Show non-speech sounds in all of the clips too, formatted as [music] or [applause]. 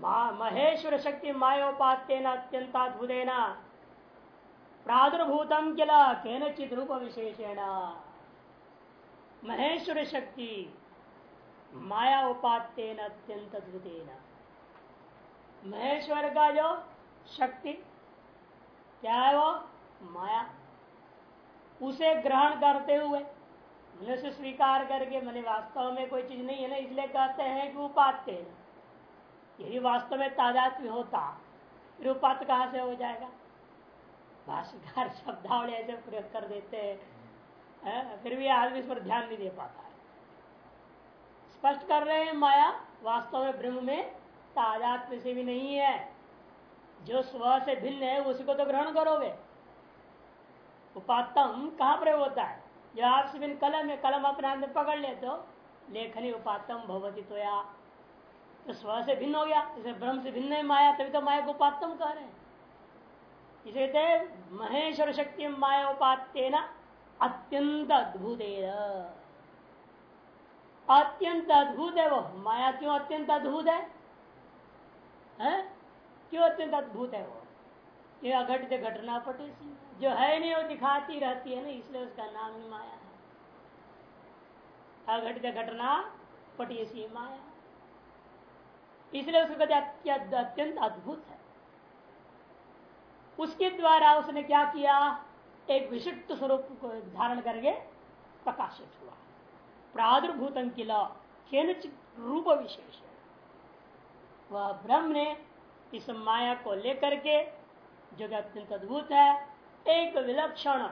महेश्वर शक्ति मायोपात्यन अत्यंताद्भुतेन प्रादुर्भूतम किल केनचित रूप विशेषेण महेश्वर शक्ति माया उपात्यन अत्यंत अद्भुतेन महेश्वर का जो शक्ति, क्या है वो? माया। उसे ग्रहण करते हुए, मनुष्य स्वीकार करके, मैंने वास्तव में कोई चीज़ नहीं है ना, इसलिए कहते हैं कि उपात्य यदि वास्तव में तादात्म्य होता। फिर उपात कहाँ से हो जाएगा? भाष्यकार शब्दावली ऐसे प्रयोग कर देते हैं। फिर भी आदमी इस पर ध्यान नहीं दे पाता है। स्पष्ट कर रहे हैं माया, वास्तव में ब्रह्म में तादात्म्य से भी नहीं है। जो स्व से भिन्न है, उसी को तो ग्रहण करोगे। उपातम कहाँ प्रयोग होता है? जो आपसे बिन कलम है, कलम अपने हाथ में पकड़ ले तो लेखनी उपातम भवती तो या तो स्व से भिन्न हो गया। जैसे ब्रह्म से भिन्न है माया, तभी तो माया को उपातम कह रहे हैं। इसे कहते महेश्वर शक्ति माया उपात्य न अत्यंत अद्भुत अत्यंत अद्भुत है वो। माया क्यों अत्यंत अद्भुत है? क्यों अत्यंत अद्भुत है वो? ये अघटित घटना पटे जो है नहीं, वो दिखाती रहती है ना, इसलिए उसका नाम ही माया है। अघटित घटना पटी माया। इसलिए उसको कहते अत्यंत अद्भुत है। उसके द्वारा उसने क्या किया? एक विशिष्ट स्वरूप को धारण करके प्रकाशित हुआ। प्रादुर्भूत किला रूप विशेष। वह ब्रह्म ने इस माया को लेकर के, जो कि अत्यंत अद्भुत है, एक विलक्षण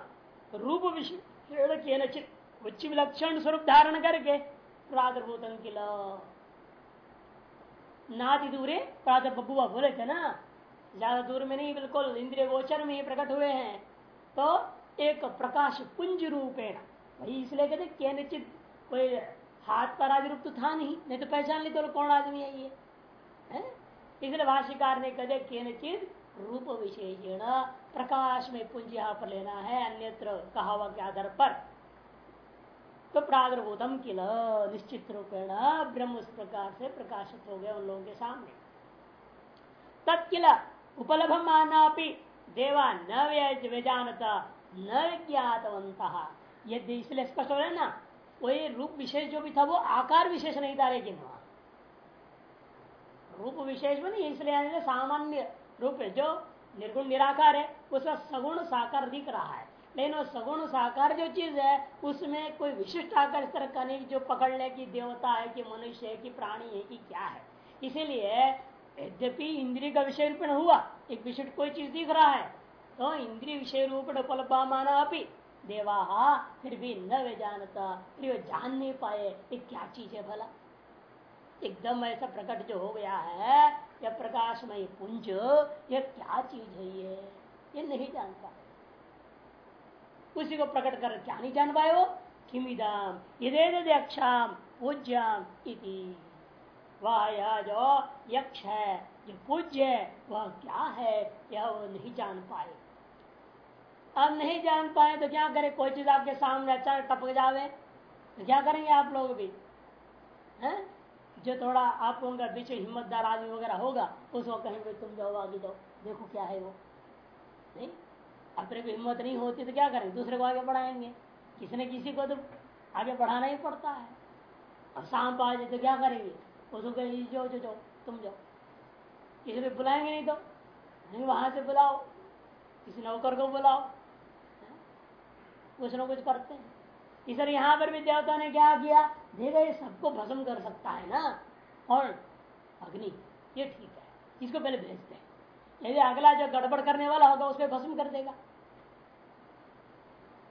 रूप विशेष उच्च विलक्षण स्वरूप धारण करके प्रादुर्भूत किला नाति दूरे प्रातः बबुआ बोले थे ना? ज़्यादा दूर में नहीं, बिल्कुल इंद्रिय गोचर में प्रकट हुए हैं। तो एक प्रकाश पुंज रूपेण वही इसलिए कहते केनचित कोई हाथ पर आदि रूप तो था नहीं नहीं तो पहचान ली तो कौन आदमी है ये? इसलिए भाष्यकार ने कहते केनचित रूप विशेषण प्रकाश में पुंज यहाँ पर लेना है, अन्यत्र कहावा के आधार पर। तो प्रादुर्भूतम किल निश्चित रूपेण ब्रह्म उस प्रकार से प्रकाशित हो गया उन लोगों के सामने। तत्किला उपलभ माना देवा न व्यजानता, न ज्ञातवंत यदि इसलिए स्पष्ट हो रहा ना, वही रूप विशेष जो भी था, वो आकार विशेष नहीं था लेकिन वहाँ। रूप विशेष में नहीं, इसलिए सामान्य रूप है, जो निर्गुण निराकार है, उसका सगुण साकार दिख रहा है। लेकिन वो सगुण साकार जो चीज़ है उसमें कोई विशिष्ट आकार इस तरह का नहीं जो पकड़ ले कि देवता है कि मनुष्य है कि प्राणी है कि क्या है इसीलिए यद्यपि इंद्रिय का विषय रूप हुआ एक विशिष्ट कोई चीज़ दिख रहा है तो इंद्रिय विषय रूप उपलब्ध माना अपनी देवा फिर भी न वे जानता फिर वे जान नहीं पाए ये क्या चीज़ है भला एकदम ऐसा प्रकट जो हो गया है यह प्रकाशमय पुंज यह क्या चीज़ है ये ये नहीं जान पाए उसी को प्रकट कर क्या नहीं जान पाए वो किमिदाम अक्षाम पूज्याम इति। वह यह जो यक्ष है जो पूज्य है वह क्या है, यह वो नहीं जान पाए। अब नहीं जान पाए तो क्या करें? कोई चीज़ आपके सामने अच्छा टपक जावे। तो क्या करेंगे आप लोग भी? हैं? जो थोड़ा आप लोगों का बीच हिम्मतदार आदमी वगैरह होगा, उसको कहेंगे, तुम जाओ आगे जाओ, देखो क्या है वो। नहीं? अपने को हिम्मत नहीं होती तो क्या करेंगे दूसरे को आगे बढ़ाएँगे। किसी न किसी को तो आगे बढ़ाना ही पड़ता है। अब शाम पा जाए तो क्या करेंगे? उसको कहेंगे, जो जो जो तुम जाओ। किसी को बुलाएँगे नहीं तो नहीं, वहाँ से बुलाओ। किसी नौकर को बुलाओ। कुछ न कुछ करते हैं। इस यहाँ पर भी देवता ने क्या किया? देखा, ये सबको भस्म कर सकता है ना? और अग्नि। ये ठीक है। इसको पहले भेजते हैं। यदि अगला जो गड़बड़ करने वाला होगा उसको भस्म कर देगा।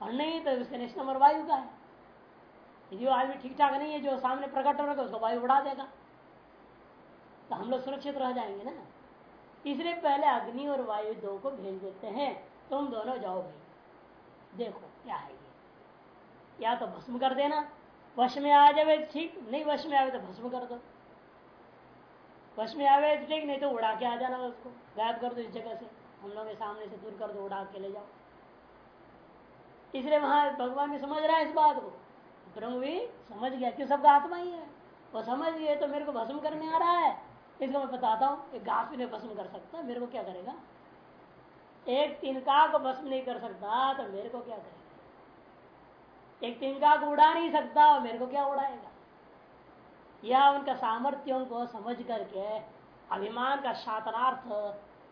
और नहीं तो उसके नेक्स्ट नंबर वायु का है। यदि आदमी ठीक ठाक नहीं है, जो सामने प्रकट हो रहा है उसको वायु उड़ा देगा। तो हम लोग सुरक्षित रह जाएँगे ना। इसलिए पहले अग्नि और वायु दो को भेज देते हैं। तुम दोनों जाओ भाई। देखो, क्या है ये। या तो भस्म कर देना। वश में आ जाए ठीक। नहीं, वश में आवे तो भस्म कर दो। वश में आवे तो ठीक, नहीं तो उड़ा के आ जाना उसको। गायब कर दो इस जगह से। हम लोग के सामने से दूर कर दो, उड़ा के ले जाओ। इसलिए वहाँ भगवान भी समझ रहा है इस बात को। ब्रह्म भी समझ गया कि सबका आत्मा ही है। वो समझ गए तो मेरे को भस्म करने आ रहा है। इसको मैं बताता हूँ घास भी नहीं भस्म कर सकता, मेरे को क्या करेगा? एक तिनका को भस्म नहीं कर सकता तो मेरे को क्या करेगा? एक तिनका को उड़ा नहीं सकता, और मेरे को क्या उड़ाएगा? या उनका सामर्थ्यों को समझ करके अभिमान का शातनार्थ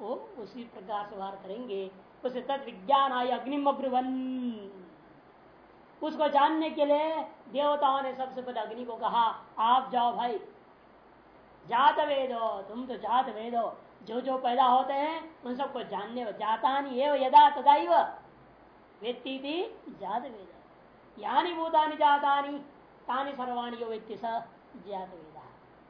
वो उसी प्रकार से व्यवहार करेंगे। उसे तद विज्ञान आय अग्निम उसको जानने के लिए देवताओं ने सबसे पहले अग्नि को कहा, आप जाओ भाई, जात वेदो, तुम तो जात वेदो। जो जो पैदा होते हैं, उन सबको जानने जाता नहीं एवं यदा तदा व्यक्ति थी जात वेद। यानी भूतानी जातानी, तानी सर्वाणी यो व्यक्ति स जात वेदा।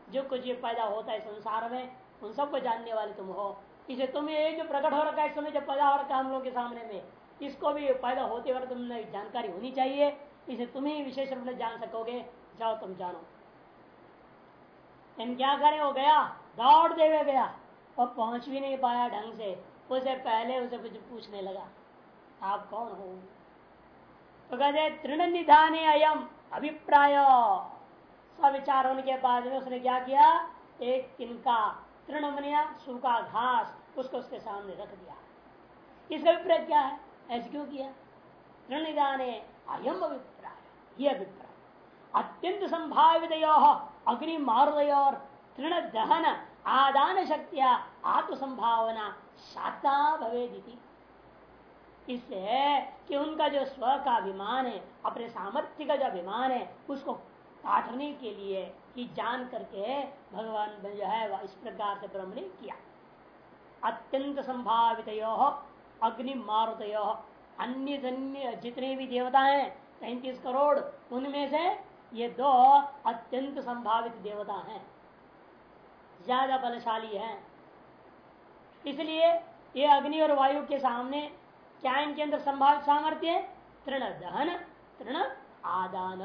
जो कुछ ये पैदा होता है संसार में, उन सबको जानने वाले तुम हो। इसे तुम्हें जो प्रकट हो रखा है इस समय जब पैदा हो रखा है हम लोग के सामने में, इसको भी पैदा होते वक्त तुमने जानकारी होनी चाहिए। इसे तुम ही विशेष रूप में जान सकोगे। जाओ, तुम जानो। इन क्या करे, वो गया, दौड़ देवे गया, और पहुँच भी नहीं पाया ढंग से। उसे पहले उसे कुछ पूछने लगा, आप कौन हो? तो कहते तृण निधान अयम अभिप्राय। सविचार होने के बाद में उसने क्या किया? एक तिनका तृण बनिया सूखा घास उसको उसके सामने रख दिया। इसका अभिप्राय क्या है? ऐसे क्यों किया? तृण निधान अयम अभिप्राय, ये अभिप्राय। अत्यंत संभावित अग्नि मारुदय तृण दहन आदान शक्तिया आत्म संभावना शाता भवे इससे कि उनका जो स्व का अभिमान है, अपने सामर्थ्य का जो अभिमान है, उसको काटने के लिए ही जान करके भगवान जो है इस प्रकार से ब्रह्म ने किया। अत्यंत संभावित अग्नि मारुत अन्य अन्य जितने भी देवता हैं, तैतीस करोड़, उनमें से ये दो अत्यंत संभावित देवता हैं। ज़्यादा बलशाली हैं। इसलिए ये अग्नि और वायु के सामने क्या इनके अंदर संभावित सामर्थ्य तृण दहन, तृण आदान।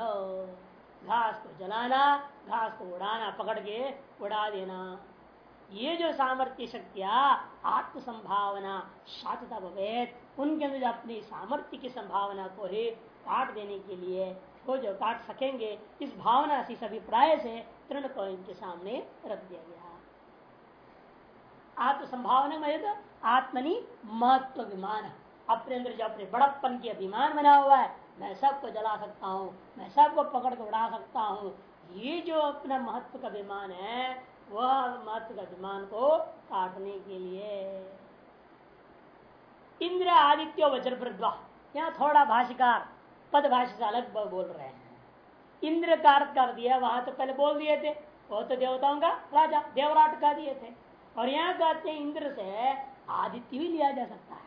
घास को जलाना, घास को उड़ाना, पकड़ के उड़ा देना। ये जो सामर्थ्य शक्तियाँ आत्म संभावना शांतता भवेद, उनके अंदर अपनी सामर्थ्य की संभावना को ही काट देने के लिए, वो जो काट सकेंगे, इस भावना से, इस अभिप्राय से तृण को इनके सामने रख दिया गया। आत्म संभावना में तो आत्मनि महत्व विमान अपने अंदर जो अपने बड़प्पन की अभिमान बना हुआ है मैं सबको जला सकता हूँ, मैं सबको पकड़ के उड़ा सकता हूँ। ये जो अपना महत्व का विमान है, वह महत्व का विमान को काटने के लिए। इंद्र आदित्य वज्रभृद्वा यहाँ थोड़ा भाषिकार पद भाषा से अलग बोल रहे हैं। इंद्र का अर्थ कर दिया, वहाँ तो पहले बोल दिए थे, वो तो देवताओं का राजा, देवराट का दिए थे। और यहाँ कहते हैं, इंद्र से आदित्य भी लिया जा सकता है।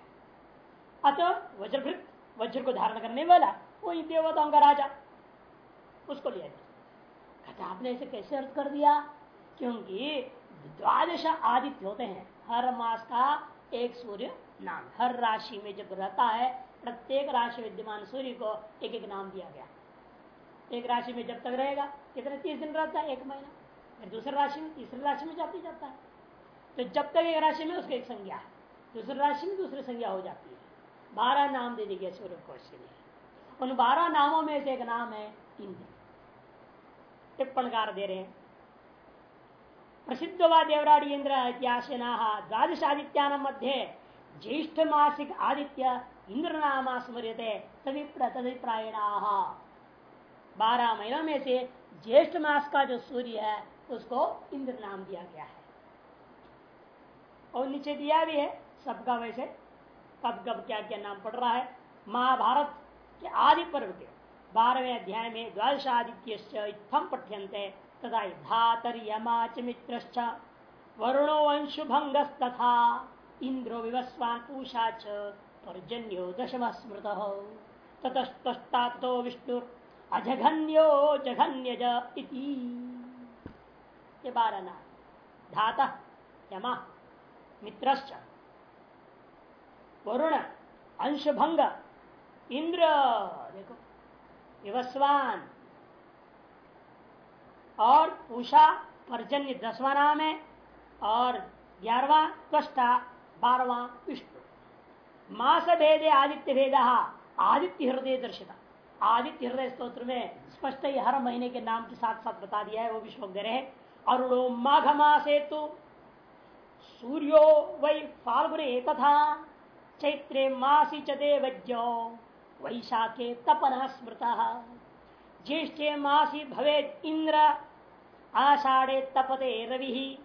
अतः वज्रभृत वज्र को धारण करने वाला वही देवताओं का राजा। उसको लिया जा कहते, आपने ऐसे कैसे अर्थ कर दिया? क्योंकि द्वादश आदित्य होते हैं। हर मास का एक सूर्य नाम हर राशि में जब रहता है, प्रत्येक राशि विद्यमान सूर्य को एक एक नाम दिया गया। एक राशि में जब तक रहेगा, कितने तीस दिन रहता है? एक महीना। फिर दूसरी राशि में, तीसरी राशि में जाती जाता है। तो जब तक एक राशि में, उसकी एक संज्ञा है। दूसरी राशि में, दूसरी संज्ञा हो जाती है। बारह नाम दे दिए सूर्य को इसलिए उन बारह नामों में से एक नाम है इंद्र। टिप्पणकार दे रहे हैं। प्रसिद्ध व देवराज इंद्र इतिहास द्वादश आदित्यान मध्य ज्येष्ठ मासिक आदित्य इंद्र नामा स्मृत तदिप्रायण बारह महीनों में से ज्येष्ठ मास का जो सूर्य है, उसको इंद्र नाम दिया गया है। और नीचे दिया भी है, सबका वैसे कब कब क्या क्या नाम पड़ रहा है? महाभारत के आदि पर्व के। बारहवें अध्याय में द्वादश आदित्य इतम पठ्यंते तथा धातर यमाच मित्र वरुणो अंशुभंगस्तथा इंद्रो विवस्वान पूषा च, पर्जन्यो दशम स्मृत ततस्ता तो विष्णु अजघन्यो जघन्य ये बारह नाम। धाता, यमा, मित्रश्च। वरुण, अंशभंग, इंद्र, देखो विवस्वान और उषा, पर्जन्य दसवा नाम है, और ग्यारहवा, त्वष्टा बारवा विष्णु। मास भेदे आदित्य भेद आदित्य हृदय दर्शिता। आदित्य हृदय स्त्रोत्र में स्पष्ट ही हर महीने के नाम के साथ साथ बता दिया है, वो भी श्लोक दे रहे अरुणो माघ मासे तो सूर्यो वै फाल्गुने तथा चैत्रे मासी च देवज्ञो, वैशाखे तपन स्मृत ज्येष्ठे मासी भवे इंद्र, आषाढ़े तपते रवि,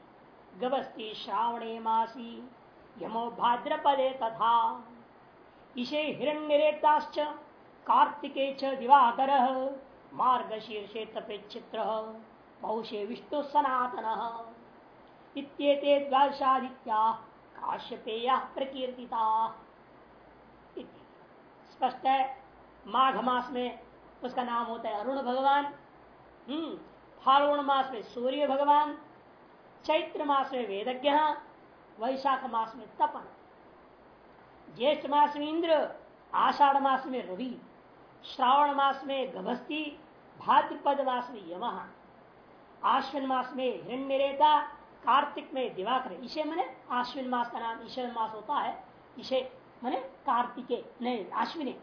गवस्ती श्रावणे मासी यमो भाद्रपदे तथा। इसे हिरण्यरेताश्च, कार्तिके दिवाकर, मार्गशीर्षे तपे चित्र, पौषे विष्णु सनातन। द्वादशादित्या काश्यपेय प्रकीर्तिता। स्पष्ट है। माघ मास में उसका नाम होता है अरुण भगवान। हम्म फाल्गुण मास में सूर्य भगवान। चैत्र मास में वेदज्ञ, वैशाख मास में तपन। ज्येष्ठ मास में इंद्र, आषाढ़ मास में रवि। श्रावण मास में गभस्ती, भाद्रपद मास में यम आश्विन मास में हिरण्यरेता, कार्तिक में दिवाकर। इसे मैंने आश्विन मास का नाम ईश्वर मास होता है। इसे मैंने कार्तिके नहीं आश्विने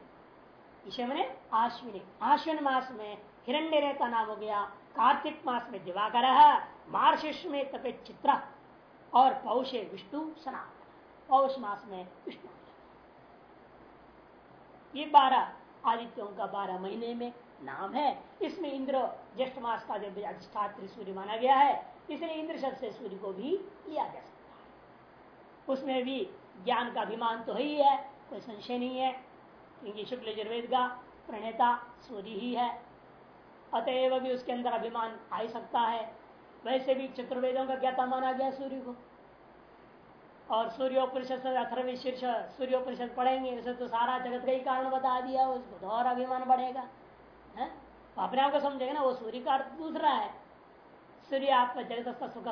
इसे मैंने आश्विने आश्विन मास में हिरण्य रेता नाम हो गया। कार्तिक मास में दिवाकर मार्शिष में तपे चित्र और पौषे विष्णु सनातन। पौष मास में विष्णु। ये बारह आदित्यों का बारह महीने में नाम है। इसमें इंद्र ज्येष्ठ मास का जब अधिष्ठात्री सूर्य माना गया है, इसलिए इंद्र शब्द से सूर्य को भी लिया जा सकता है। उसमें भी ज्ञान का अभिमान तो ही है कोई संशय नहीं है। क्योंकि शुक्ल यजुर्वेद का प्रणेता सूर्य ही है। अतएव भी उसके अंदर अभिमान आ ही सकता है। वैसे भी चतुर्वेदों का ज्ञाता माना गया सूर्य को। और सूर्योपनिषद अथर्वी शीर्ष सूर्योपनिषद पढ़ेंगे, उसे तो सारा जगत का ही कारण बता दिया उसको तो और अभिमान बढ़ेगा। है? तो अपने आप को समझेगा ना, वो सूर्य का अर्थ दूसरा है। सूर्य आत्मा जगत सुख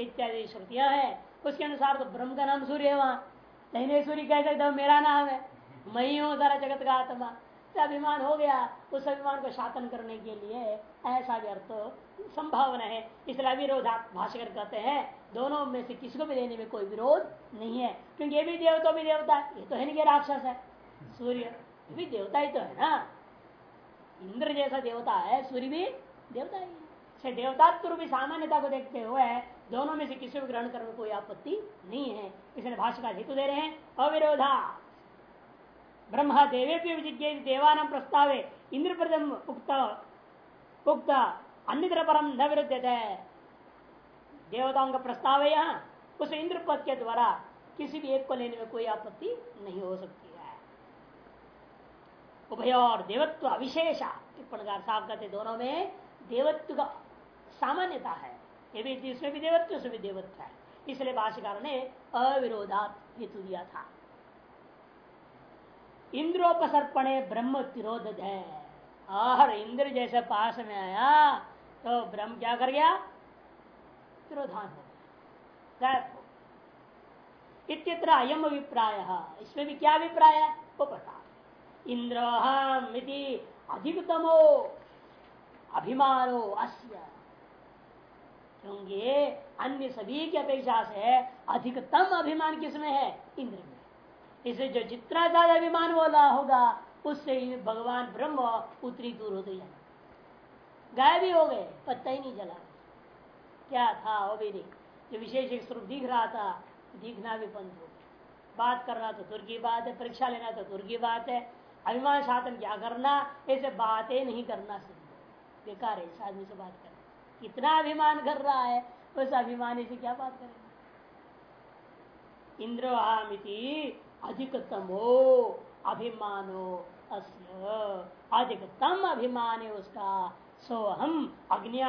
इत्यादि श्रुतियाँ हैं। उसके अनुसार तो ब्रह्म का नाम सूर्य है वहाँ। नहीं सूर्य कह सकते मेरा नाम है। मैं ही हूँ सारा जगत का आत्मा। तो अभिमान हो गया। उस अभिमान को शासन करने के लिए ऐसा भी अर्थ संभावना है। इसलिए अविरोधा भाषकर कहते हैं, दोनों में से किसी को भी देने में कोई विरोध नहीं है। क्योंकि ये भी देवता भी देवता। है ये तो है नहीं राक्षस है। सूर्य भी देवता ही तो है ना। इंद्र जैसा देवता है, सूर्य भी देवता ही है। देवतात्व भी सामान्यता को देखते हुए दोनों में से किसी को ग्रहण करने कोई आपत्ति नहीं है। इसलिए भाषा का हेतु दे रहे हैं, अविरोधा। ब्रह्म देवे विजिज्ञ देवान प्रस्तावे इंद्र प्रदम उक्त अन्य परम न विरुद्ध देवताओं का प्रस्ताव है यहाँ, उस इंद्र पद के द्वारा किसी भी एक को लेने में कोई आपत्ति नहीं हो सकती है। उभय और देवत्व अविशेषा, टिप्पणकार साहब दोनों में देवत्व का सामान्यता है। ये भी इसमें भी देवत्व उसमें भी देवत्व है इसलिए भाष्यकार ने अविरोधात हेतु दिया था। इंद्रोपसर्पणे ब्रह्म तिरोध है और इंद्र जैसे पास में आया तो ब्रह्म क्या कर गया? तिरोधान हो गया। अयम अभिप्राय। इसमें भी क्या अभिप्राय है? वो बता इंद्र अधिकतमो अभिमानो अस्य। क्योंकि अन्य सभी की अपेक्षा से अधिकतम अभिमान किसमें है? इंद्र में। इसे जो जितना ज़्यादा अभिमान बोला होगा, उससे ही भगवान ब्रह्म उतरी दूर होते जाए गायब भी हो गए, पत्ता ही नहीं जला। क्या था वो भी नहीं जो विशेष एक स्वरूप दिख रहा था, दिखना भी बंद हो गया। बात करना तो दूर की बात है, परीक्षा लेना तो दूर की बात है। अभिमान शासन क्या करना? ऐसे बातें नहीं करना बेकार है, इस आदमी से बात करना। कितना अभिमान कर रहा है। उस अभिमानी से क्या बात करेगा? इंद्र अधिकतमो अभिमानो अस्य। अधिकतम अभिमान है उसका सो हम अग्नि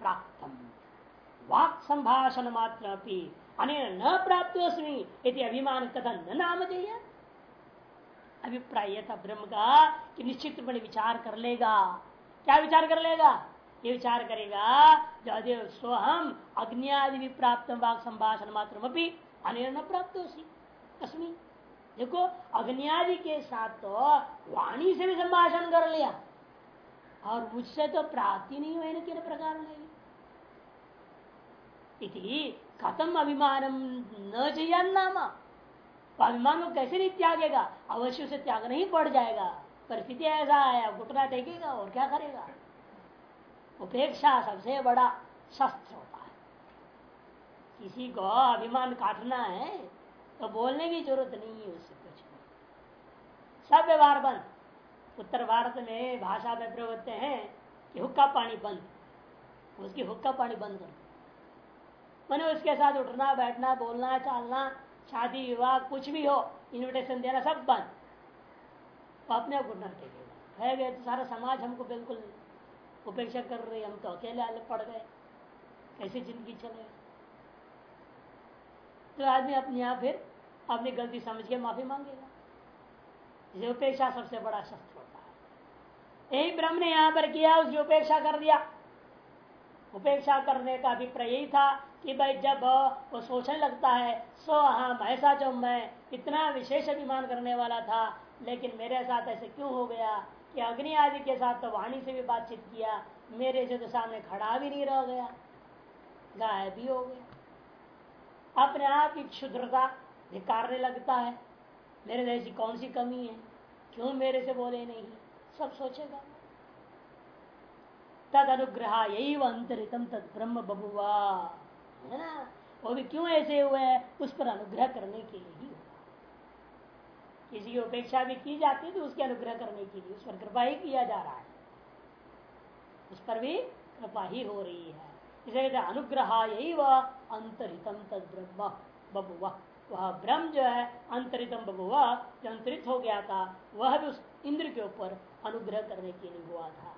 प्राप्त वाक संभाषण मात्र अने न प्राप्त यदि अभिमान कथन न नाम दिया। अभिप्राय था ब्रह्म का कि निश्चित विचार कर लेगा। क्या विचार कर लेगा? ये विचार करेगा। जो स्वहम अग्नि आदि भी प्राप्त वाक संभाषण मात्र अनिल न प्राप्त अस्मी। देखो अग्नि के साथ तो वाणी से भी संभाषण कर लिया। और मुझसे तो प्राप्ति नहीं हुई किन प्रकार इति खत्म अभिमान न चाहिए नाम अभिमान को कैसे नहीं त्यागेगा? अवश्य उसे त्याग नहीं पड़ जाएगा। परिस्थिति ऐसा है घुटना टेकेगा और क्या करेगा? उपेक्षा सबसे बड़ा शस्त्र होता है। किसी को अभिमान काटना है तो बोलने की ज़रूरत नहीं है उससे कुछ सब व्यवहार बंद। उत्तर भारत में भाषा में प्रयोग हैं कि हुक्का पानी बंद। उसकी हुक्का पानी बंद कर। मैंने उसके साथ उठना, बैठना, बोलना, चालना, शादी विवाह, कुछ भी हो इनविटेशन देना सब बंद। अपने आप घुटना टेकेगा है। गए तो सारा समाज हमको बिल्कुल उपेक्षा कर रही हम तो अकेले अलग पड़ गए। कैसे ज़िंदगी चले? तो आदमी अपने आप फिर अपनी गलती समझ के माफ़ी मांगेगा। इसे उपेक्षा सबसे बड़ा शस्त्र होता है। यही ब्रह्म ने यहाँ पर किया, उसकी उपेक्षा कर दिया। उपेक्षा करने का अभिप्राय यही था कि भाई जब वो सोचने लगता है, सो हम ऐसा जो मैं, इतना विशेष अभिमान करने वाला था, लेकिन मेरे साथ ऐसे क्यों हो गया? कि अग्नि आदि के साथ तो वाणी से भी बातचीत किया, मेरे से तो सामने खड़ा भी नहीं रह गया, गायब भी हो गया। अपने आप की क्षुद्रता धिकारने लगता है, मेरे जैसी कौन सी कमी है? क्यों मेरे से बोले नहीं? सब सोचेगा। तद अनुग्रह यही अंतरितम, तद ब्रह्म बबुआ है ना? वो भी क्यों ऐसे हुए हैं? उस पर अनुग्रह करने के लिए ही किसी की उपेक्षा भी की जाती है तो उसके अनुग्रह करने के लिए उस पर कृपा ही किया जा रहा है। उस पर भी कृपा ही हो रही है। इसे कहते अनुग्रह, यही वह अंतरितम तद बबुआ वह ब्रह्म जो है, अंतरितम बबुआ जो अंतरित हो गया था, वह भी उस इंद्र के ऊपर अनुग्रह करने के लिए हुआ था।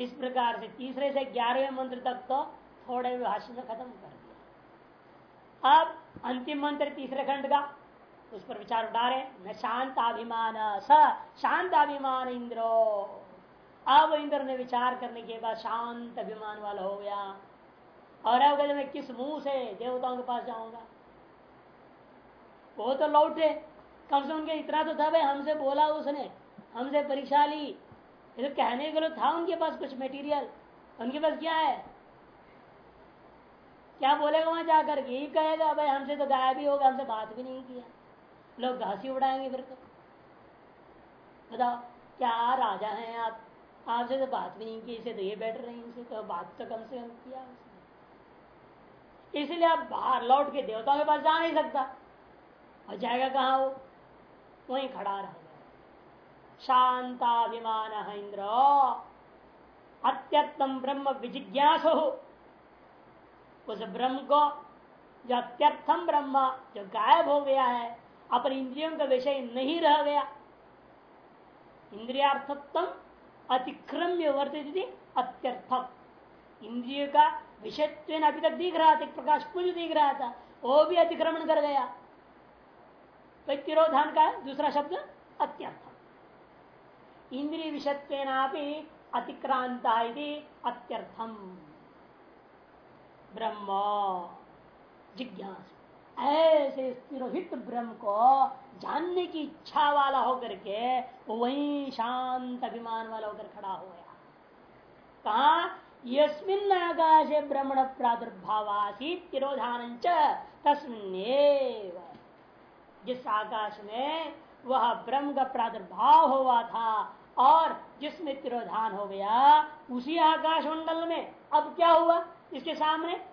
इस प्रकार से तीसरे से ग्यारहवें मंत्र तक तो थोड़े भाषण में खत्म कर दिया। अब अंतिम मंत्र तीसरे खंड का उस पर विचार उठा रहे न शांताभिमान, स, शांताभिमान इंद्रो। अब इंद्र ने विचार करने के बाद शांत अभिमान वाला हो गया। और अब कहते मैं किस मुँह से देवताओं के पास जाऊँगा? वो तो लौटे। कम से उनके इतना तो था भाई, हमसे बोला उसने, हमसे परीक्षा ली। तो कहने के लिए था उनके पास कुछ मटेरियल उनके पास क्या है? क्या बोलेगा वहाँ जाकर? यही कहेगा, भाई, हमसे तो गायब ही होगा, हमसे बात भी नहीं किया। लोग घासी उड़ाएँगे फिर तो। बताओ क्या राजा हैं? आप, आपसे तो बात भी नहीं की, इसे तो ये बैठ रहे हैं इनसे तो बात तो कम से कम किया उसने। इसलिए आप बाहर लौट के देवताओं के पास जा नहीं सकता। और जाएगा कहा वो? वहीं खड़ा रहेगा शांताभिमान इंद्र। अत्यर्थम ब्रह्म विजिज्ञास। हो उस ब्रह्म को जो अत्यर्थम ब्रह्म, जो गायब हो गया है अपने इंद्रियों का विषय नहीं रह गया। इंद्रियार्थत्म अतिक्रम्य वर्तित अत्यर्थम। इंद्रिय का विषयत्व अभी तक दिख रहा था प्रकाश पुंज दिख रहा था वो भी अतिक्रमण कर गया। तो का दूसरा शब्द अत्यर्थम। इंद्रिय विषयत्व अतिक्रांता अत्यर्थम। ब्रह्म। जिज्ञास। ऐसे स्थिरोहित ब्रह्म को जानने की इच्छा वाला होकर के वही शांत अभिमान वाला होकर खड़ा हो गया। कहा, यस्मिन आकाशे ब्रह्मण प्रादुर्भावासी तिरोधान तस्मिन जिस आकाश में वह ब्रह्म का प्रादुर्भाव हुआ था और जिसमें तिरोधान हो गया, उसी आकाश मंडल में। अब क्या हुआ? इसके सामने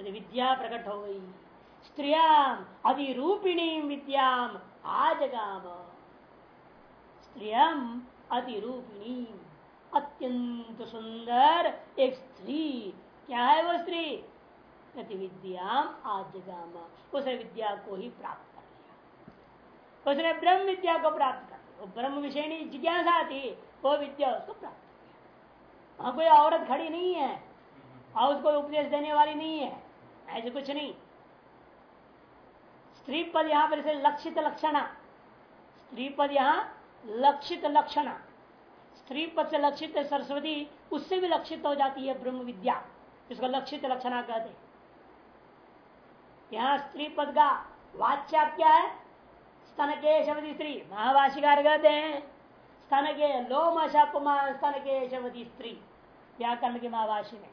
विद्या प्रकट हो गई। स्त्रियाम अधिरूपिणी विद्याम आजगाम। स्त्रियम अतिरूपिणी। अत्यंत सुंदर एक स्त्री। क्या है वो स्त्री? प्रति विद्याम आजगाम। उसे विद्या को ही प्राप्त कर लिया। उसने ब्रह्म विद्या को प्राप्त कर लिया। ब्रह्म विषय जिज्ञासा थी, वो विद्या उसको प्राप्त कर लिया। कोई औरत खड़ी नहीं है। और उसको उपदेश देने वाली नहीं है। ऐसे कुछ नहीं। स्त्री पद यहाँ पर लक्षित लक्षण। स्त्री पद यहाँ लक्षित लक्षण। स्त्री पद से लक्षित सरस्वती, उससे भी लक्षित हो जाती है ब्रह्म विद्या। इसको लक्षित लक्षणा कहते यहाँ स्त्री पद का वाच्या क्या है? स्तन के शवती स्त्री महावाशिकार कहते हैं स्तन के लोम स्तन के शवती स्त्री व्याकरण के महावाशी में।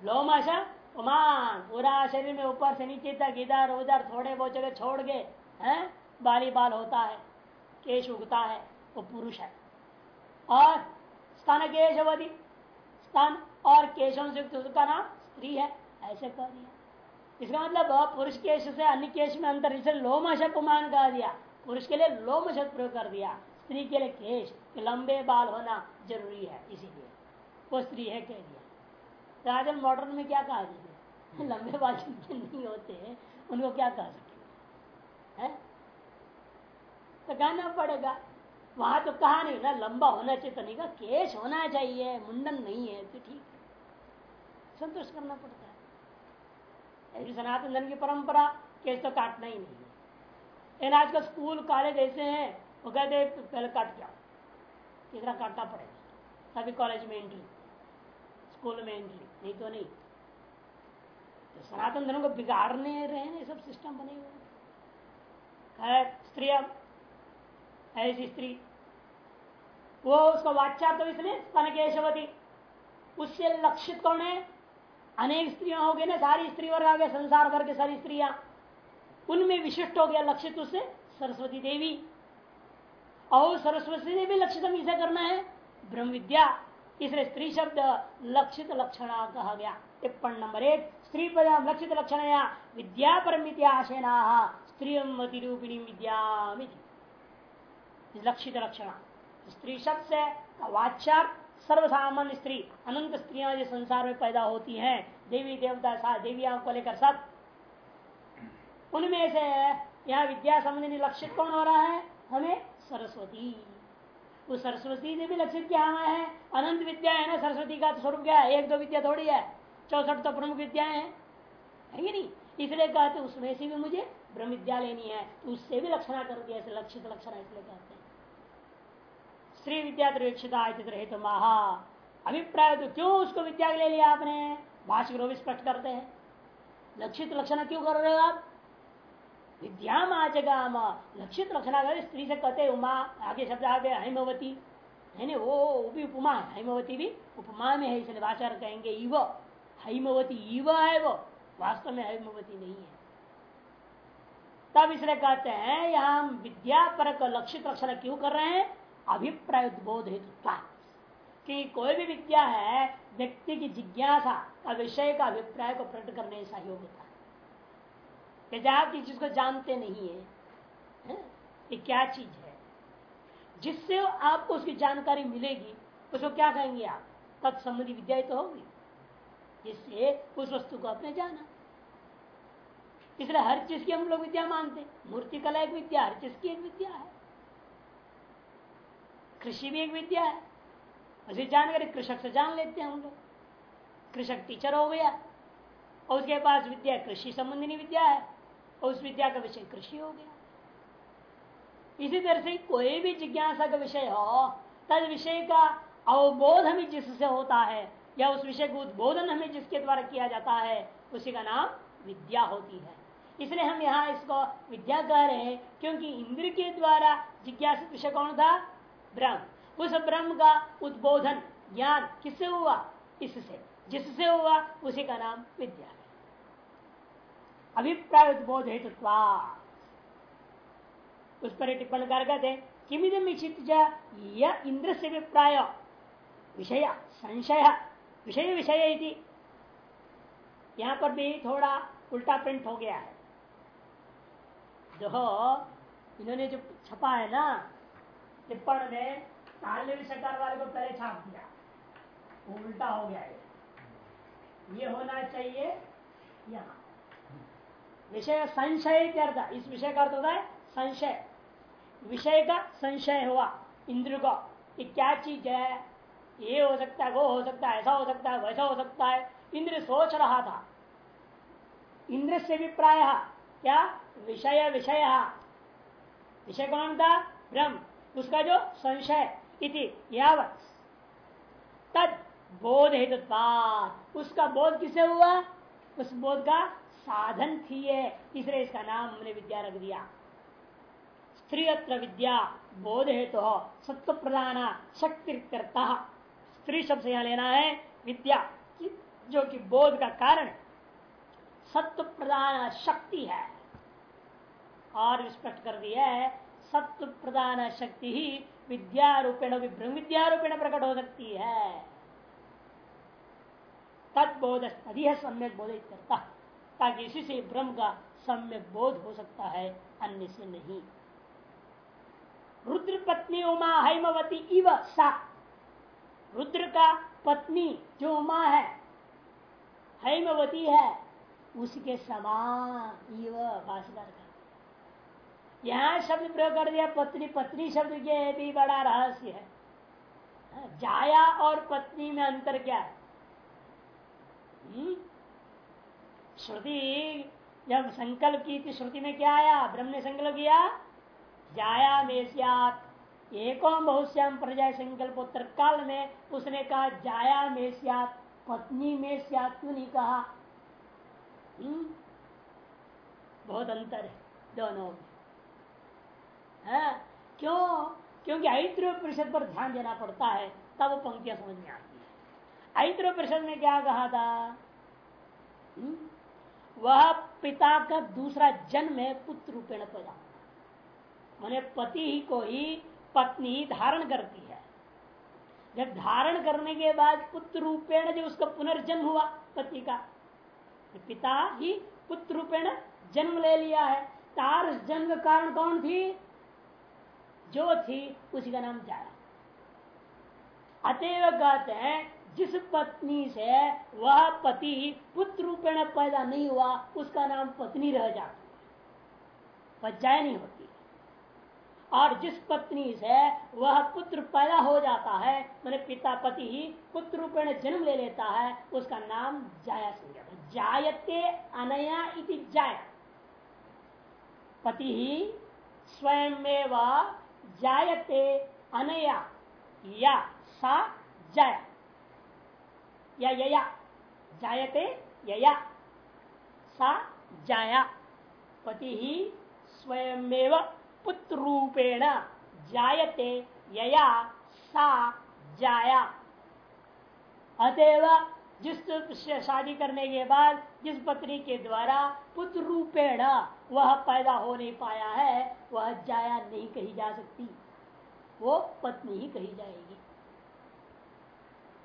लोमाशा? उमान, पूरा शरीर में ऊपर से नीचे तक इधर उधर थोड़े बहुत जगह छोड़ गए हैं? बाली बाल होता है, केश उगता है, वो पुरुष है। और स्तन केशवती, स्तन और केशों से उसका नाम स्त्री है, ऐसे कह दिया। इसका मतलब पुरुष केश से अन्य केश में अंतर इसे लोम शब्द मान कह दिया, पुरुष के लिए लोम शब्द प्रयोग कर दिया। स्त्री के लिए केश लंबे बाल होना ज़रूरी है, इसीलिए। वो स्त्री है, कह दिया। हम मॉडर्न में क्या कहा जाए [laughs] लंबे बाल जिनके नहीं होते उनको क्या कह सके है? तो कहना पड़ेगा, वहाँ तो कहा नहीं ना, लंबा होना चाहिए तो नहीं का केश होना चाहिए, मुंडन नहीं है तो ठीक है। संतोष करना पड़ता है। ऐसी सनातन धन की परंपरा, केस तो काटना ही नहीं है। लेकिन आजकल स्कूल, कॉलेज ऐसे हैं, वो कहते पहले काट जाओ तीसरा काटना पड़ेगा। तभी कॉलेज में एंट्री स्कूल में एंट्री नहीं तो नहीं। तो सनातन धर्म को बिगाड़ने रहे हैं सब सिस्टम बने हुए स्त्रिया ऐसी स्त्री। वो उसका वाचा तो इसलिए स्तनकेशवती उससे लक्षित कौन है? अनेक स्त्रियाँ हो गई ना, सारी स्त्री वर्ग आ गए संसार भर के सारी स्त्रियाँ। उनमें विशिष्ट हो गया लक्षित उससे सरस्वती देवी। और सरस्वती देवी लक्षित हम इसे करना है ब्रह्म विद्या। इसलिए स्त्री शब्द लक्षित लक्षण कहा गया। टिप्पण नंबर एक, स्त्री पद लक्षित लक्षण या विद्या परमित्याशेना स्त्री रूपिणी विद्या लक्षित लक्षण। स्त्री शब्द से वाच्यार सर्वसामान्य स्त्री, अनंत स्त्रियाँ जो संसार में पैदा होती हैं, देवी देवता सा, देविया को लेकर सब, उनमें से यहाँ विद्या संबंधी लक्षित कौन हो रहा है? हमें सरस्वती। वो सरस्वती से भी लक्षित क्या हमें है? अनंत विद्या है ना सरस्वती का स्वरूप क्या है? एक दो विद्या थोड़ी है, चौसठ तो प्रमुख विद्याएँ हैं। कि नहीं? इसलिए कहते उसमें से भी मुझे ब्रह्म विद्या लेनी है तो उससे भी लक्षणा कर दिया लक्षित लक्षणा इसलिए कहते हैं। श्री विद्या त्रिक्षिता तो महा। अभिप्राय तो क्यों उसको विद्या ले लिया आपने? भाषा भी स्पष्ट करते हैं। लक्षित लक्षण क्यों कर रहे हो आप? विद्या आचगाम लक्षित लक्षण स्त्री से कहते उमा, आगे शब्द आ गया हेमवती। है ना वो भी उपमा है हेमवती भी उपमा में है, इसलिए भाषा कहेंगे इव। हेमवती इव है वो, वास्तव में हेमवती नहीं है। तब इसलिए कहते हैं, यहाँ विद्या पर लक्षित लक्षण क्यों कर रहे हैं? अभिप्राय उद्बोध हेतु कि कोई भी विद्या है, व्यक्ति की जिज्ञासा का विषय का अभिप्राय को प्रकट करने सहयोग होता है। यदि आप चीज़ को जानते नहीं है? ये क्या चीज़ है? जिससे आपको उसकी जानकारी मिलेगी, उसको क्या कहेंगे आप? तत्संबंधी विद्या तो होगी। जिससे उस वस्तु को आपने जाना। इसलिए हर चीज़ की हम लोग विद्या मानते मूर्ति कला एक विद्या, हर चीज़ की एक विद्या है। कृषि भी एक विद्या है। उसे जानकर कृषक से जान लेते हैं हम लोग। कृषक टीचर हो गया, और उसके पास विद्या, कृषि संबंधी विद्या है। उस विद्या का विषय कृषि हो गया। इसी तरह से कोई भी जिज्ञासा का विषय हो, तद विषय का अवबोध हमें जिससे होता है, या उस विषय को उद्बोधन हमें जिसके द्वारा किया जाता है, उसी का नाम विद्या होती है। इसलिए हम यहाँ इसको विद्या कह रहे हैं, क्योंकि इंद्र के द्वारा जिज्ञासित विषय कौन था? ब्रह्म। उस ब्रह्म का उद्बोधन ज्ञान किससे हुआ? इससे। जिससे हुआ? उसी का नाम विद्या है। अभिप्राय उद्बोध हेतु उस पर टिप्पण कर कहते यह इंद्र से अभिप्राय? विषय, संशय, विषय विषय यहाँ पर भी थोड़ा उल्टा प्रिंट हो गया है। जो इन्होंने जो छपा है ना, टिप्पण में ताल्य विषकार वाले को पहले छाप दिया। उल्टा हो गया है। ये होना चाहिए यहाँ। विषय संशय इस विषय का अर्थ होता है संशय। विषय का संशय हुआ, इंद्र को क्या चीज़ है? ये हो सकता है, वो हो सकता है, ऐसा हो सकता है, वैसा हो सकता है। इंद्र सोच रहा था। इंद्र से भी प्राय, क्या? विषय विषय। विषय कौन था? ब्रह्म। उसका जो संशय इति तद बोध हेतु उसका बोध किसे हुआ? उस बोध का साधन थी है इसलिए इसका नाम हमने विद्या रख दिया। स्त्रीअत्र विद्या बोध हेतु तो सत्व प्रधान शक्ति करता स्त्री शब्द से यहाँ लेना है विद्या जो कि बोध का कारण सत्व प्रधान शक्ति है। और स्पष्ट कर दिया है सत्व प्रदान शक्ति ही विद्या रूपेण विद्या रूपेण प्रकट हो सकती है। तत्बोध अधिक सम्यक बोधित करता ताकि इसी से ब्रह्म का सम्यक बोध हो सकता है, अन्य से नहीं। रुद्र पत्नी उमा हैमवती इव सा। रुद्र का पत्नी जो उमा है, हैमवती है, उसके समान इव यहाँ शब्द प्रयोग कर दिया, पत्नी पत्नी शब्द के भी बड़ा रहस्य है, जाया और पत्नी में अंतर क्या है? हम्म? श्रुति, जब संकल्प की थी, श्रुति में क्या आया? ब्रह्म ने संकल्प किया? जाया में सियात। एकोम बहुश्याम प्रजा संकल्प काल में उसने कहा, जाया में सियात, पत्नी में सियात, क्यों नहीं कहा? हम्म? बहुत अंतर है दोनों में। है? क्यों? क्योंकि ऐत्र परिषद पर ध्यान देना पड़ता है, तब वो पंक्तियाँ समझ में आती है। ऐत्र परिषद में क्या कहा था? हम्म? वह पिता का दूसरा जन्म है, पुत्र रूपेण पैदा मैंने पति ही को ही पत्नी धारण करती है। जब धारण करने के बाद पुत्र रूपेण जो उसका पुनर्जन्म हुआ, पति का पिता ही पुत्र रूपेण जन्म ले लिया है। तार जन्म कारण कौन थी? जो थी, उसी का नाम जाया अतएव कहते हैं जिस पत्नी से वह पति पुत्र रूपेण पैदा नहीं हुआ, उसका नाम पत्नी रह जाती है। नहीं होती। और जिस पत्नी से वह पुत्र पैदा हो जाता है, मैंने पिता पति ही पुत्र रूपेण जन्म ले लेता है, उसका नाम जाया संज्ञा जायते अनया इति जाय। पति ही स्वयं में जायते अनया या सा जाया। या यया जायते यया सा, जाया। पति ही स्वयं पुत्र रूपेण जायते यया सा, जाया। अतएव जिस शादी करने के बाद जिस पत्नी के द्वारा पुत्र रूपेण वह पैदा हो नहीं पाया है, वह जाया नहीं कही जा सकती। वो पत्नी ही कही जाएगी।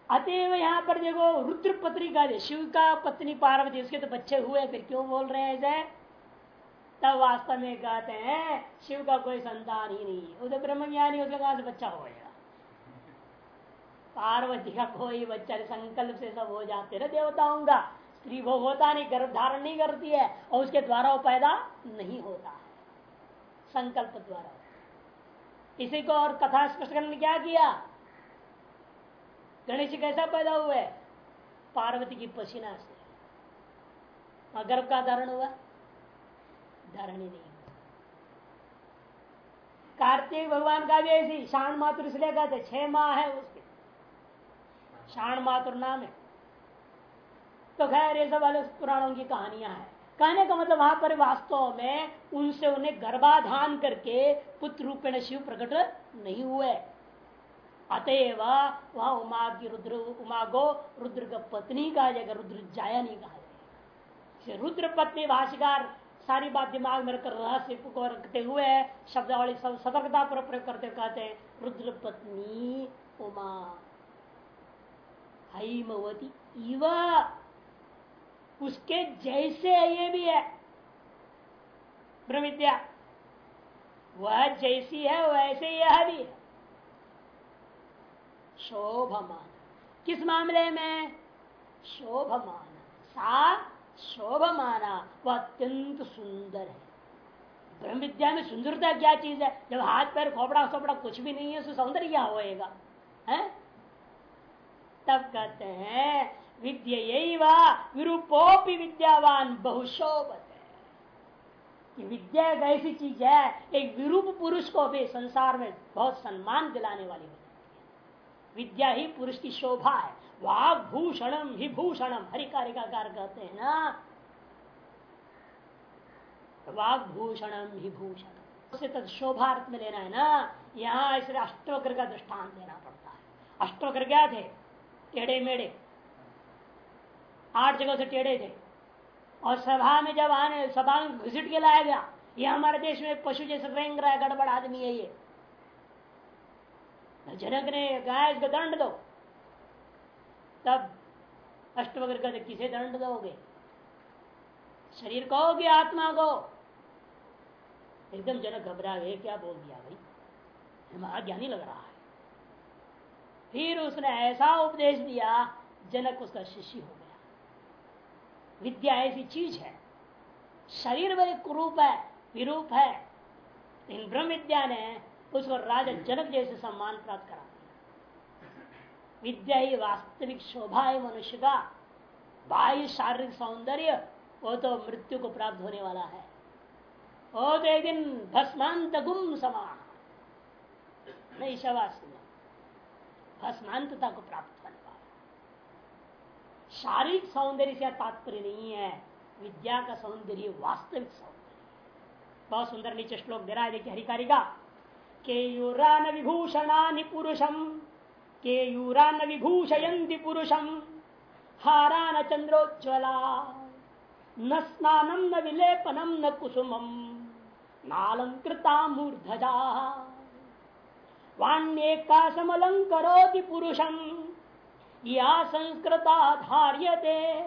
अतएव यहाँ पर देखो रुद्र पत्नी का शिव का पत्नी पार्वती, उसके तो बच्चे हुए, फिर क्यों बोल रहे हैं ऐसे तब वास्तव में कहते हैं, शिव का कोई संतान ही नहीं है। उधर ब्रह्म ज्ञानी उसके कहा बच्चा होएगा पार्वती का कोई बच्चा संकल्प से सब हो जाते ना देवताओं का। स्त्री भोग होता नहीं, गर्भ धारण नहीं करती है, और उसके द्वारा वो पैदा नहीं होता। है संकल्प द्वारा। इसी को और कथा स्पष्ट करने क्या किया? गणेश कैसा पैदा हुए पार्वती की पसीना से। गर्भ का धारण हुआ? धारण ही नहीं कार्तिक भगवान का भी ऐसी शाण मातुर इसलिए कहते छह माह है उसके। शाण मातुर नाम है। तो खैर, ये सब अलग पुराणों की कहानियाँ हैं। कहने का मतलब वहाँ पर वास्तव में उनसे उन्हें गर्भाधान करके पुत्र रूपेण शिव प्रकट नहीं हुए। अतएव वह उमा की रुद्र उमा को रुद्र का पत्नी कहा जाएगा रुद्र जाया नहीं कहा जाएगा रुद्र पत्नी भाषिकार सारी बात दिमाग में रखकर रहस्य को रखते हुए शब्दावली सतर्कता पर प्रयोग करते कहते हैं रुद्र पत्नी उमा। हिमवती, इव उसके जैसे ये भी है। ब्रह्म वह जैसी है, वैसे यह भी है। शोभमान। किस मामले में? शोभमान। सा शोभमाना, वह अत्यंत सुंदर है। ब्रह्म विद्या में सुंदरता क्या चीज़ है? जब हाथ, पैर, खोपड़ा, सोपड़ा कुछ भी नहीं है उससे सौंदर्य क्या होएगा? है? तब कहते हैं, विद्य यही विरूपोपी विद्यावान बहुशोभत है। विद्या एक ऐसी चीज़ है, एक विरूप पुरुष को भी संसार में बहुत सम्मान दिलाने वाली विद्या ही पुरुष की शोभा है। वाघ भूषणम, ही भूषणम, हरिकारिकाकार कहते हैं ना। वाघ भूषणम, ही भूषण उसे तक शोभार्थ में लेना है ना। यहाँ इसे अष्टोग्र का दृष्टांत देना पड़ता है। अष्टोग्र क्या थे? टेढ़े मेढ़े। आठ जगह से टेढ़े थे। और सभा में जब आने, सभा में घुसिट के लाया गया, ये हमारे देश में पशु जैसे रेंग रहा है, गड़बड़ आदमी है ये। जनक ने कहा इसको दंड दो। तब अष्टवग्र कहते, किसे दंड दोगे? शरीर को आत्मा को? एकदम जनक घबरा गए, क्या बोल दिया भाई? हमारा ज्ञानी लग रहा है। फिर उसने ऐसा उपदेश दिया, जनक उसका शिष्य हो गया। विद्या ऐसी चीज़ है। शरीर में एक रूप है, विरूप है। इन ब्रह्म विद्या ने उसको राजा जनक जैसे सम्मान प्राप्त करा। विद्या ही वास्तविक शोभा है मनुष्य का। बाह्य शारीरिक सौंदर्य, वो तो मृत्यु को प्राप्त होने वाला है। वो तो एक दिन भस्मांत गुम समा। नहीं भस्मांतता को प्राप्त होने वाला शारीरिक सौंदर्य से तात्पर्य नहीं है। विद्या का सौंदर्य वास्तविक सौंदर्य बहुत सुंदर नीचे श्लोक दे रहा है, देखिए हरिकारी का के युरान विभूषणानि पुरुषम। के यूरान विभूषयन्ति पुरुषम। हारान चंद्रोज्वला न स्नानम, न विलेपनम, न कुसुमम। नालंकृता मूर्धजा वाण्येका समलंकरोति पुरुषम। या संस्कृता धार्यते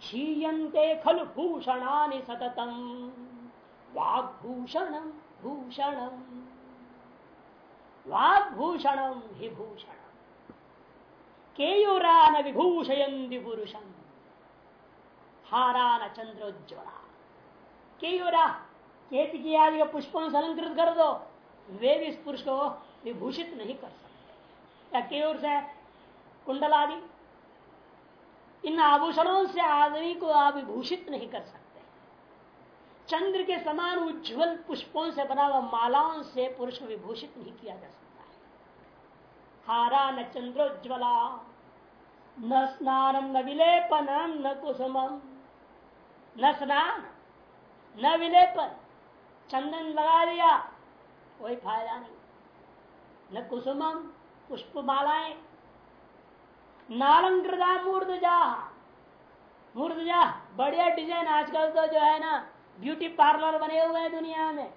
क्षीयन्ते खलु भूषणानि सततम। वाग्भूषणम, भूषणम। वाग्भूषणम हि भूषण केयुरान विभूषयन्ति पुरुषम। हारान चंद्रोज्वला केयुरा, केत की आदि पुष्पों से अलंकृत कर दो, वे भी इस पुरुष को विभूषित नहीं कर सकते। केयूर से कुंडल आदि इन आभूषणों से आदमी को आप विभूषित नहीं कर सकते। चंद्र के समान उज्जवल पुष्पों से बना हुआ मालाओं से पुरुष को विभूषित नहीं किया जा सकता है। हारा न चंद्रोज्वला न स्नानम, न विलेपनम, न कुसुमम। न स्नान, न विलेपन। चंदन लगा दिया, कोई फ़ायदा नहीं। न कुसुमम, पुष्प मालाएँ। नालंकृता मूर्धजा मूर्धजा बढ़िया डिज़ाइन आजकल तो जो है ना ब्यूटी पार्लर बने हुए हैं दुनिया में।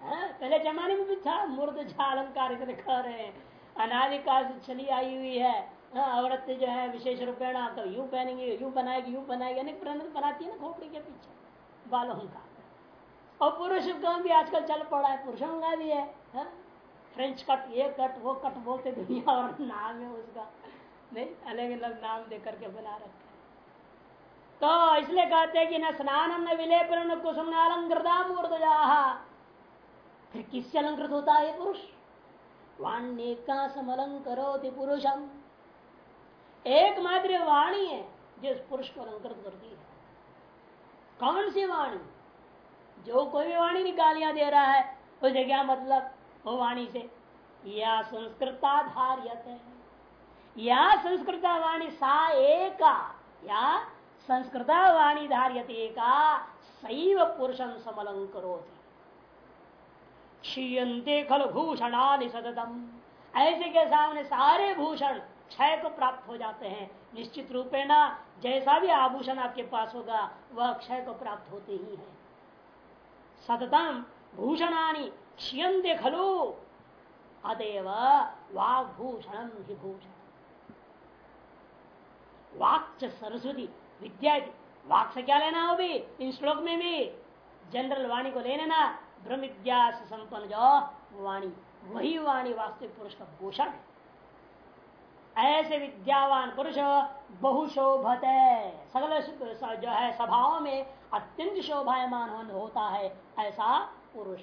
है? पहले जमाने में भी था मूर्धजा अलंकार दिखा रहे हैं। अनादिकाल से चली आई हुई है। औरत जो है विशेष रूपेण तो यूँ पहनेंगे यूँ बनाएगी यूँ बनाएगी। अनेक बनाती है ना खोपड़ी के पीछे बालों का। और पुरुष का भी आजकल चल पड़ा है? पुरुषों का भी है, है? फ्रेंच कट ये कट वो कट बोलते दुनिया और नाम है उसका। नहीं अलग अलग नाम दे करके बना रखे तो इसलिए कहते हैं कि न स्नान न विलेपन न कुसुम न अलंकृता फिर किससे अलंकृत होता है? पुरुष। वाण्य का समलंकरोति पुरुषम। एकमात्र वाणी है जो पुरुष को अलंकृत करती है। कौन सी वाणी? जो कोई भी वाणी निकालिया दे रहा है, उसे क्या मतलब? वो वाणी से, या संस्कृता धार्यत या संस्कृता वाणी सा एका, या संस्कृता वाणी धार्यते का, सैव पुरुषम समलंकरोति क्षीयते खल भूषणानि सततम। ऐसे के सामने सारे भूषण क्षय को प्राप्त हो जाते हैं। निश्चित रूपे न, जैसा भी आभूषण आपके पास होगा, वह क्षय को प्राप्त होते ही है। सततम भूषणानी क्षीयते खलु, अतएव वाग्भूषण ही भूषण वाक्च सरस्वती विद्या वाक से क्या लेना हो भी इन श्लोक में भी। जनरल वाणी को ले लेना। ब्रह्म विद्या से संपन्न जो वाणी, वही वाणी वास्तविक पुरुष का भूषण है। ऐसे विद्यावान पुरुष बहुशोभत। है सगल जो है सभाओं में अत्यंत शोभायमान होता है, ऐसा पुरुष।